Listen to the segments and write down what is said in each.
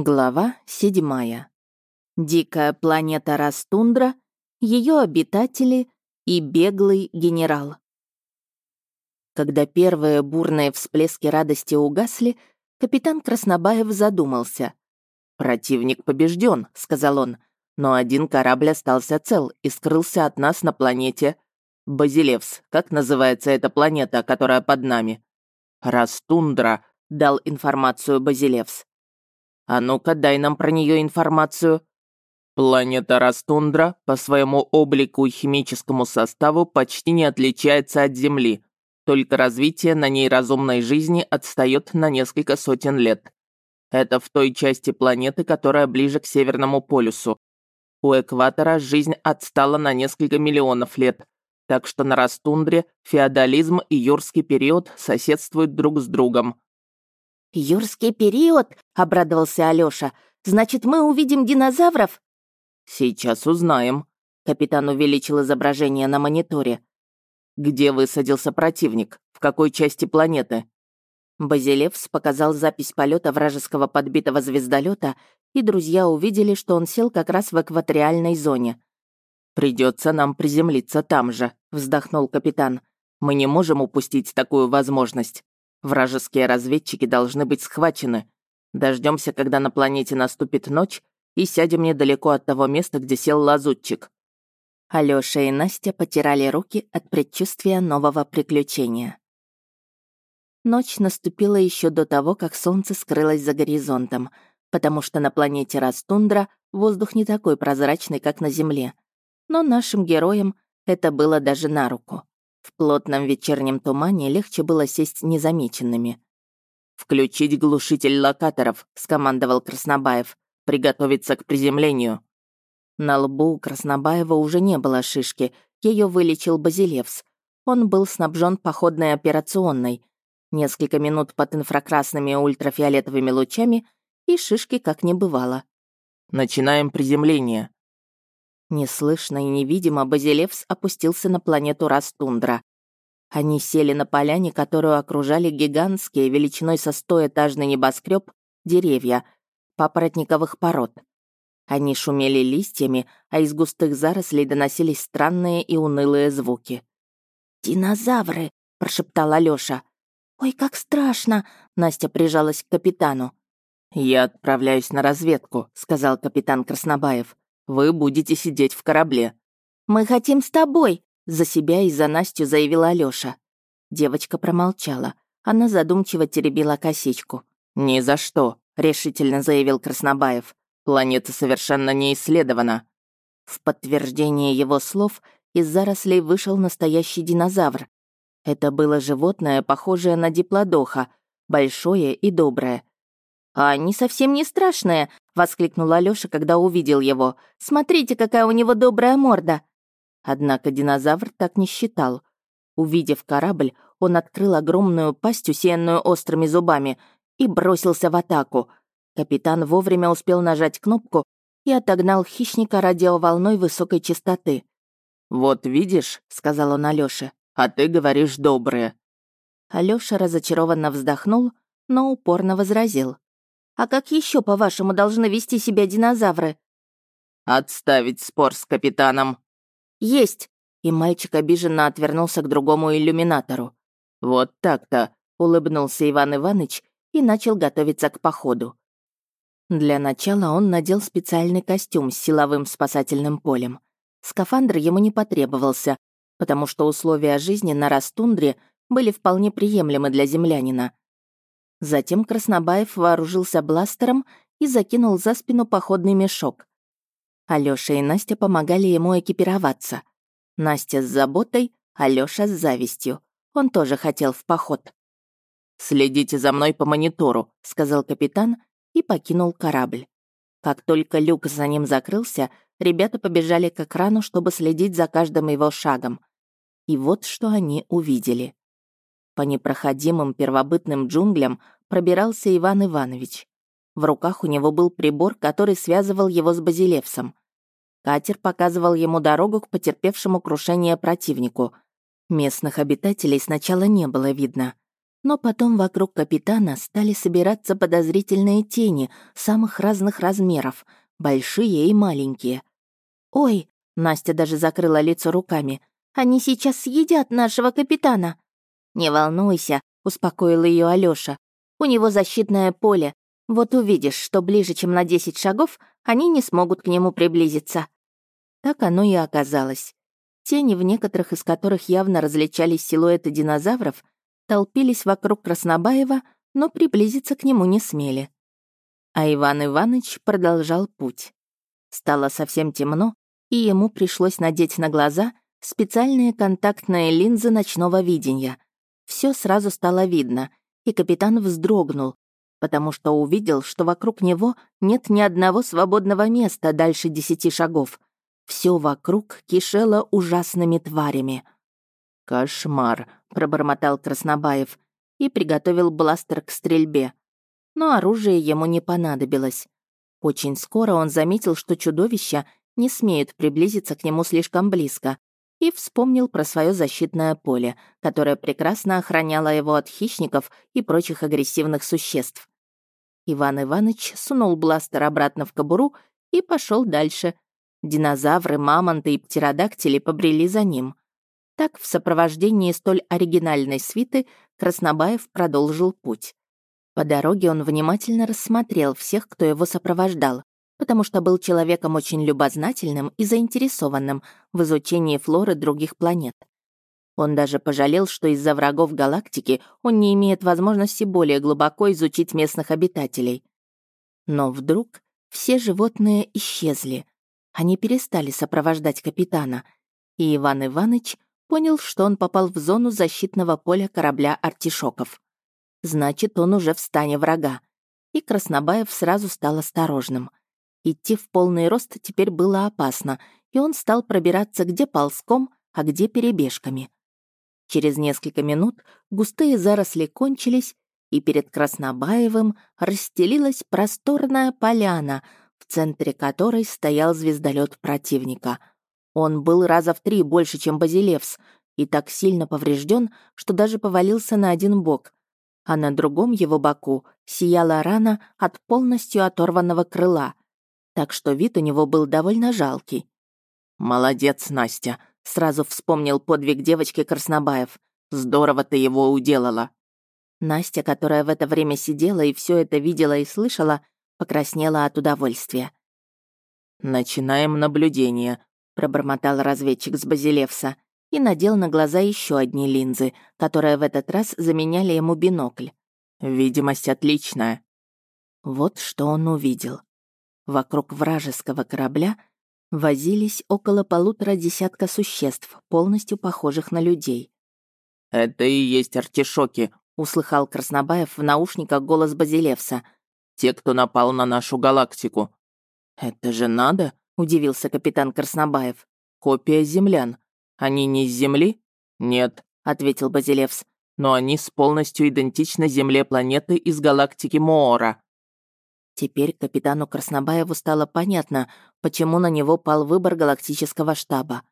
Глава седьмая. Дикая планета Растундра, ее обитатели и беглый генерал. Когда первые бурные всплески радости угасли, капитан Краснобаев задумался. «Противник побежден, сказал он, «но один корабль остался цел и скрылся от нас на планете Базилевс. Как называется эта планета, которая под нами?» «Растундра», — дал информацию Базилевс. А ну-ка, дай нам про нее информацию. Планета Растундра по своему облику и химическому составу почти не отличается от Земли. Только развитие на ней разумной жизни отстает на несколько сотен лет. Это в той части планеты, которая ближе к Северному полюсу. У экватора жизнь отстала на несколько миллионов лет, так что на Растундре феодализм и юрский период соседствуют друг с другом. «Юрский период?» — обрадовался Алёша. «Значит, мы увидим динозавров?» «Сейчас узнаем», — капитан увеличил изображение на мониторе. «Где высадился противник? В какой части планеты?» Базилевс показал запись полета вражеского подбитого звездолета, и друзья увидели, что он сел как раз в экваториальной зоне. Придется нам приземлиться там же», — вздохнул капитан. «Мы не можем упустить такую возможность. Вражеские разведчики должны быть схвачены. Дождемся, когда на планете наступит ночь, и сядем недалеко от того места, где сел лазутчик». Алёша и Настя потирали руки от предчувствия нового приключения. Ночь наступила еще до того, как солнце скрылось за горизонтом, потому что на планете Растундра воздух не такой прозрачный, как на Земле. Но нашим героям это было даже на руку. В плотном вечернем тумане легче было сесть незамеченными. «Включить глушитель локаторов», — скомандовал Краснобаев. «Приготовиться к приземлению». На лбу у Краснобаева уже не было шишки, ее вылечил Базилевс. Он был снабжен походной операционной. Несколько минут под инфракрасными ультрафиолетовыми лучами, и шишки как не бывало. «Начинаем приземление», Неслышно и невидимо Базилевс опустился на планету Растундра. Они сели на поляне, которую окружали гигантские, величиной со стоэтажный небоскреб, деревья, папоротниковых пород. Они шумели листьями, а из густых зарослей доносились странные и унылые звуки. «Динозавры!» — прошептал Алёша. «Ой, как страшно!» — Настя прижалась к капитану. «Я отправляюсь на разведку», — сказал капитан Краснобаев. Вы будете сидеть в корабле». «Мы хотим с тобой», — за себя и за Настю заявила Алёша. Девочка промолчала. Она задумчиво теребила косичку. «Ни за что», — решительно заявил Краснобаев. «Планета совершенно не исследована». В подтверждение его слов из зарослей вышел настоящий динозавр. Это было животное, похожее на диплодоха, большое и доброе. «А они совсем не страшные!» — воскликнул Алёша, когда увидел его. «Смотрите, какая у него добрая морда!» Однако динозавр так не считал. Увидев корабль, он открыл огромную пасть, усеянную острыми зубами, и бросился в атаку. Капитан вовремя успел нажать кнопку и отогнал хищника радиоволной высокой частоты. «Вот видишь», — сказал он Алёше, — «а ты говоришь добрые». Алёша разочарованно вздохнул, но упорно возразил. А как еще, по-вашему, должны вести себя динозавры?» «Отставить спор с капитаном». «Есть!» И мальчик обиженно отвернулся к другому иллюминатору. «Вот так-то», — улыбнулся Иван Иванович и начал готовиться к походу. Для начала он надел специальный костюм с силовым спасательным полем. Скафандр ему не потребовался, потому что условия жизни на Растундре были вполне приемлемы для землянина. Затем Краснобаев вооружился бластером и закинул за спину походный мешок. Алёша и Настя помогали ему экипироваться. Настя с заботой, Алёша с завистью. Он тоже хотел в поход. «Следите за мной по монитору», — сказал капитан и покинул корабль. Как только люк за ним закрылся, ребята побежали к экрану, чтобы следить за каждым его шагом. И вот что они увидели. По непроходимым первобытным джунглям пробирался Иван Иванович. В руках у него был прибор, который связывал его с Базилевсом. Катер показывал ему дорогу к потерпевшему крушение противнику. Местных обитателей сначала не было видно. Но потом вокруг капитана стали собираться подозрительные тени самых разных размеров, большие и маленькие. «Ой!» — Настя даже закрыла лицо руками. «Они сейчас съедят нашего капитана!» «Не волнуйся», — успокоил ее Алёша. «У него защитное поле. Вот увидишь, что ближе, чем на десять шагов, они не смогут к нему приблизиться». Так оно и оказалось. Тени, в некоторых из которых явно различались силуэты динозавров, толпились вокруг Краснобаева, но приблизиться к нему не смели. А Иван Иванович продолжал путь. Стало совсем темно, и ему пришлось надеть на глаза специальные контактные линзы ночного видения. Все сразу стало видно, и капитан вздрогнул, потому что увидел, что вокруг него нет ни одного свободного места дальше десяти шагов. Все вокруг кишело ужасными тварями. «Кошмар», — пробормотал Краснобаев и приготовил бластер к стрельбе. Но оружие ему не понадобилось. Очень скоро он заметил, что чудовища не смеют приблизиться к нему слишком близко, и вспомнил про свое защитное поле, которое прекрасно охраняло его от хищников и прочих агрессивных существ. Иван Иванович сунул бластер обратно в кобуру и пошел дальше, Динозавры, мамонты и птеродактили побрели за ним. Так, в сопровождении столь оригинальной свиты, Краснобаев продолжил путь. По дороге он внимательно рассмотрел всех, кто его сопровождал, потому что был человеком очень любознательным и заинтересованным в изучении флоры других планет. Он даже пожалел, что из-за врагов галактики он не имеет возможности более глубоко изучить местных обитателей. Но вдруг все животные исчезли — они перестали сопровождать капитана, и Иван Иванович понял, что он попал в зону защитного поля корабля «Артишоков». Значит, он уже в стане врага. И Краснобаев сразу стал осторожным. Идти в полный рост теперь было опасно, и он стал пробираться где ползком, а где перебежками. Через несколько минут густые заросли кончились, и перед Краснобаевым расстелилась просторная поляна — в центре которой стоял звездолет противника. Он был раза в три больше, чем Базилевс, и так сильно поврежден, что даже повалился на один бок, а на другом его боку сияла рана от полностью оторванного крыла, так что вид у него был довольно жалкий. «Молодец, Настя», — сразу вспомнил подвиг девочки Краснобаев. «Здорово ты его уделала». Настя, которая в это время сидела и все это видела и слышала, покраснела от удовольствия. «Начинаем наблюдение», — пробормотал разведчик с Базилевса и надел на глаза еще одни линзы, которые в этот раз заменяли ему бинокль. «Видимость отличная». Вот что он увидел. Вокруг вражеского корабля возились около полутора десятка существ, полностью похожих на людей. «Это и есть артишоки», — услыхал Краснобаев в наушниках голос Базилевса — те, кто напал на нашу галактику». «Это же надо?» — удивился капитан Краснобаев. «Копия землян. Они не из Земли?» «Нет», — ответил Базилевс. «Но они с полностью идентичной Земле планеты из галактики Моора». Теперь капитану Краснобаеву стало понятно, почему на него пал выбор галактического штаба.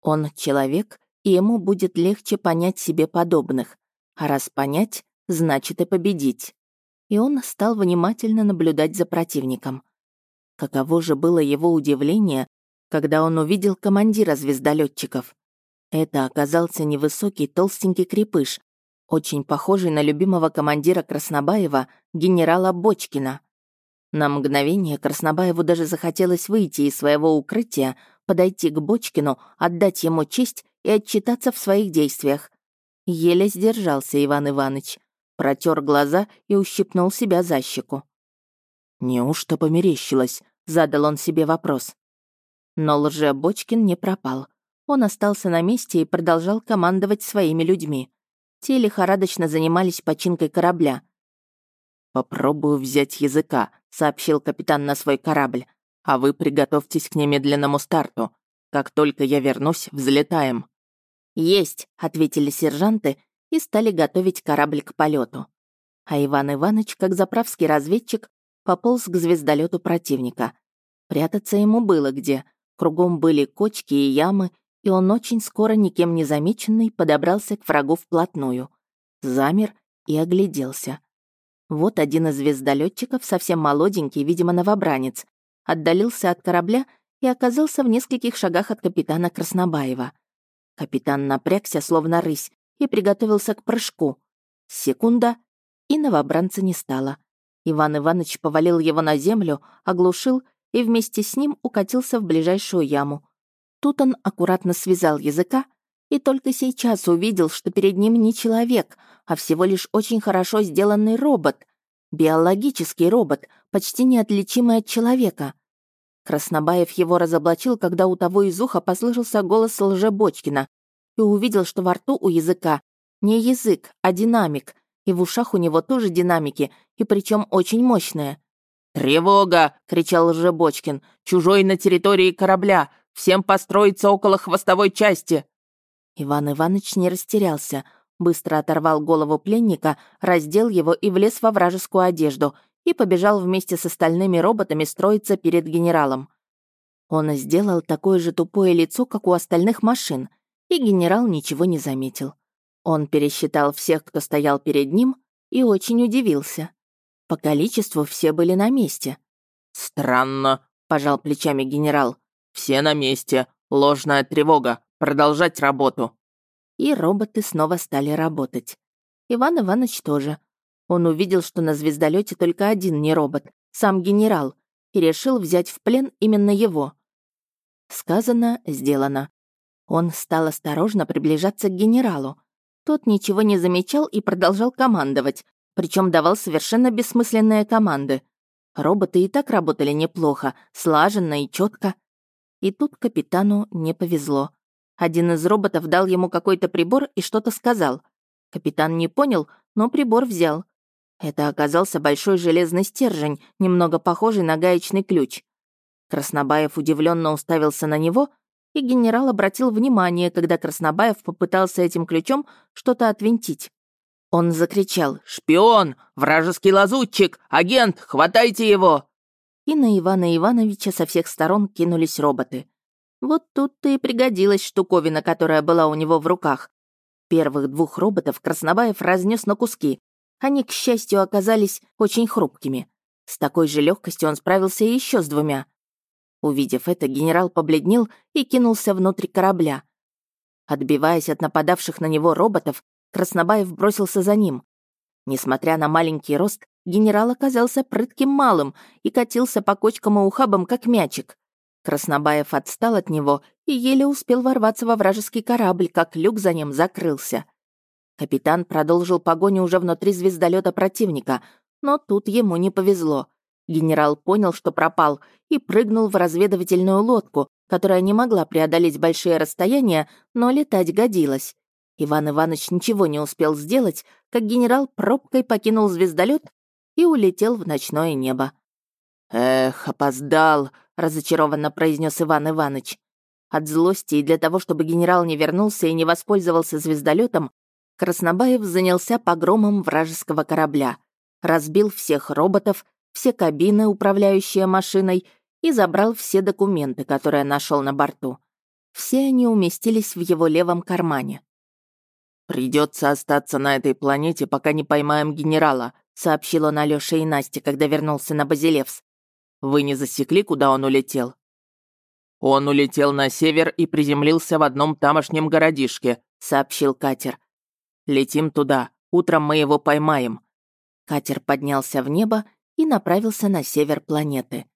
Он человек, и ему будет легче понять себе подобных. А раз понять, значит и победить и он стал внимательно наблюдать за противником. Каково же было его удивление, когда он увидел командира звездолетчиков. Это оказался невысокий толстенький крепыш, очень похожий на любимого командира Краснобаева, генерала Бочкина. На мгновение Краснобаеву даже захотелось выйти из своего укрытия, подойти к Бочкину, отдать ему честь и отчитаться в своих действиях. Еле сдержался Иван Иванович протер глаза и ущипнул себя за щеку. «Неужто померещилось?» — задал он себе вопрос. Но лже-Бочкин не пропал. Он остался на месте и продолжал командовать своими людьми. Те лихорадочно занимались починкой корабля. «Попробую взять языка», — сообщил капитан на свой корабль. «А вы приготовьтесь к немедленному старту. Как только я вернусь, взлетаем». «Есть», — ответили сержанты и стали готовить корабль к полету. А Иван Иванович, как заправский разведчик, пополз к звездолету противника. Прятаться ему было где. Кругом были кочки и ямы, и он очень скоро, никем не замеченный, подобрался к врагу вплотную. Замер и огляделся. Вот один из звездолетчиков, совсем молоденький, видимо, новобранец, отдалился от корабля и оказался в нескольких шагах от капитана Краснобаева. Капитан напрягся, словно рысь, и приготовился к прыжку. Секунда, и новобранца не стало. Иван Иванович повалил его на землю, оглушил и вместе с ним укатился в ближайшую яму. Тут он аккуратно связал языка и только сейчас увидел, что перед ним не человек, а всего лишь очень хорошо сделанный робот. Биологический робот, почти неотличимый от человека. Краснобаев его разоблачил, когда у того из уха послышался голос Лжебочкина и увидел, что во рту у языка не язык, а динамик, и в ушах у него тоже динамики, и причем очень мощные. «Тревога!» — кричал Лжебочкин. «Чужой на территории корабля! Всем построиться около хвостовой части!» Иван Иванович не растерялся, быстро оторвал голову пленника, раздел его и влез во вражескую одежду и побежал вместе с остальными роботами строиться перед генералом. Он сделал такое же тупое лицо, как у остальных машин, и генерал ничего не заметил. Он пересчитал всех, кто стоял перед ним, и очень удивился. По количеству все были на месте. «Странно», — пожал плечами генерал. «Все на месте. Ложная тревога. Продолжать работу». И роботы снова стали работать. Иван Иванович тоже. Он увидел, что на звездолете только один не робот, сам генерал, и решил взять в плен именно его. Сказано, сделано. Он стал осторожно приближаться к генералу. Тот ничего не замечал и продолжал командовать, причем давал совершенно бессмысленные команды. Роботы и так работали неплохо, слаженно и четко. И тут капитану не повезло. Один из роботов дал ему какой-то прибор и что-то сказал. Капитан не понял, но прибор взял. Это оказался большой железный стержень, немного похожий на гаечный ключ. Краснобаев удивленно уставился на него — и генерал обратил внимание, когда Краснобаев попытался этим ключом что-то отвинтить. Он закричал «Шпион! Вражеский лазутчик! Агент! Хватайте его!» И на Ивана Ивановича со всех сторон кинулись роботы. Вот тут-то и пригодилась штуковина, которая была у него в руках. Первых двух роботов Краснобаев разнес на куски. Они, к счастью, оказались очень хрупкими. С такой же легкостью он справился еще с двумя. Увидев это, генерал побледнел и кинулся внутрь корабля. Отбиваясь от нападавших на него роботов, Краснобаев бросился за ним. Несмотря на маленький рост, генерал оказался прытким малым и катился по кочкам и ухабам, как мячик. Краснобаев отстал от него и еле успел ворваться во вражеский корабль, как люк за ним закрылся. Капитан продолжил погоню уже внутри звездолета противника, но тут ему не повезло. Генерал понял, что пропал, и прыгнул в разведывательную лодку, которая не могла преодолеть большие расстояния, но летать годилась. Иван Иванович ничего не успел сделать, как генерал пробкой покинул звездолет и улетел в ночное небо. «Эх, опоздал», — разочарованно произнес Иван Иванович. От злости и для того, чтобы генерал не вернулся и не воспользовался звездолетом, Краснобаев занялся погромом вражеского корабля, разбил всех роботов, все кабины, управляющие машиной, и забрал все документы, которые нашел на борту. Все они уместились в его левом кармане. Придется остаться на этой планете, пока не поймаем генерала», сообщил он Алёше и Насте, когда вернулся на Базилевс. «Вы не засекли, куда он улетел?» «Он улетел на север и приземлился в одном тамошнем городишке», сообщил катер. «Летим туда. Утром мы его поймаем». Катер поднялся в небо и направился на север планеты.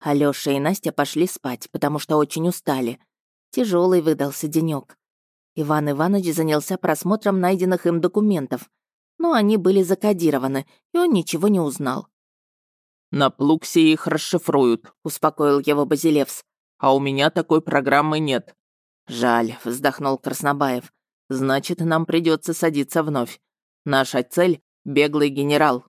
Алёша и Настя пошли спать, потому что очень устали. Тяжелый выдался денёк. Иван Иванович занялся просмотром найденных им документов, но они были закодированы, и он ничего не узнал. «На Плуксе их расшифруют», — успокоил его Базилевс. «А у меня такой программы нет». «Жаль», — вздохнул Краснобаев. «Значит, нам придется садиться вновь. Наша цель — беглый генерал».